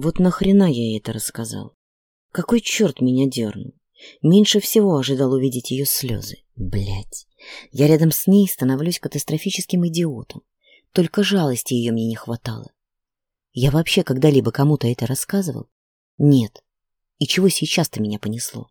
Вот нахрена я ей это рассказал? Какой черт меня дернул? Меньше всего ожидал увидеть ее слезы. Блять. Я рядом с ней становлюсь катастрофическим идиотом. Только жалости ее мне не хватало. Я вообще когда-либо кому-то это рассказывал? Нет. И чего сейчас-то меня понесло?